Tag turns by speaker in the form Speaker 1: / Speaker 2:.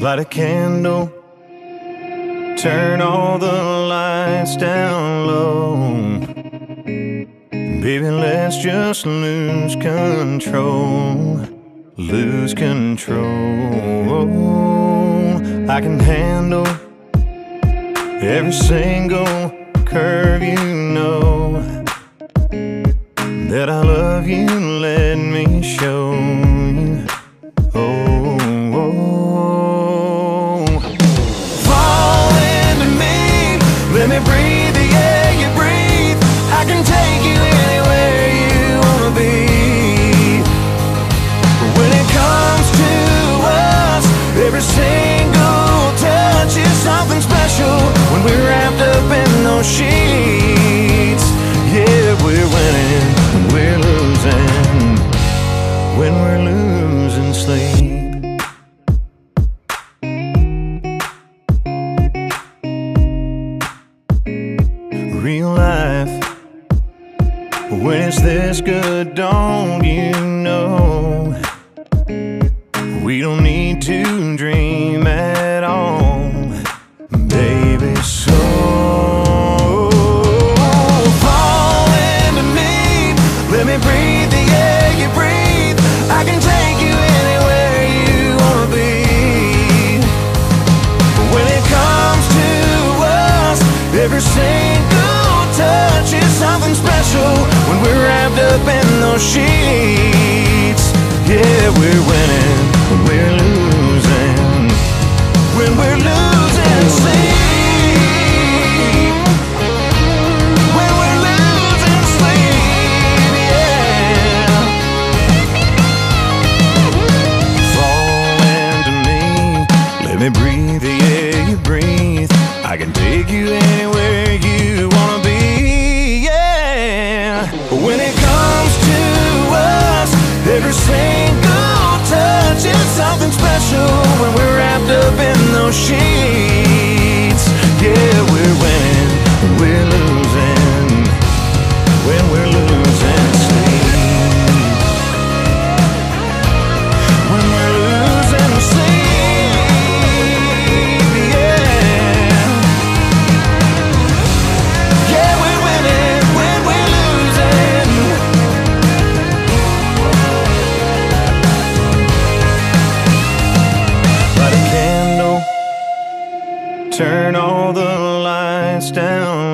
Speaker 1: Light a candle, turn all the lights down low. Baby, let's just lose control. Lose control. I can handle every single curve, you know. That I love you, let me show sheets, yeah, we're winning. We're losing, when we're losing sleep. Real life. When it's this good, don't you know? We don't need to dream at all, baby. So fall into me, let me breathe the air you breathe. I can take you anywhere you wanna be. When it comes to us, every single something special when we're wrapped up in those sheets. Yeah, we're winning when we're losing. When we're losing sleep. When we're losing sleep, yeah. Fall into me, let me breathe the air you breathe. I can take you anywhere you wanna be. Every single touch is something special when we're wrapped up in those sheets. Turn all the lights down.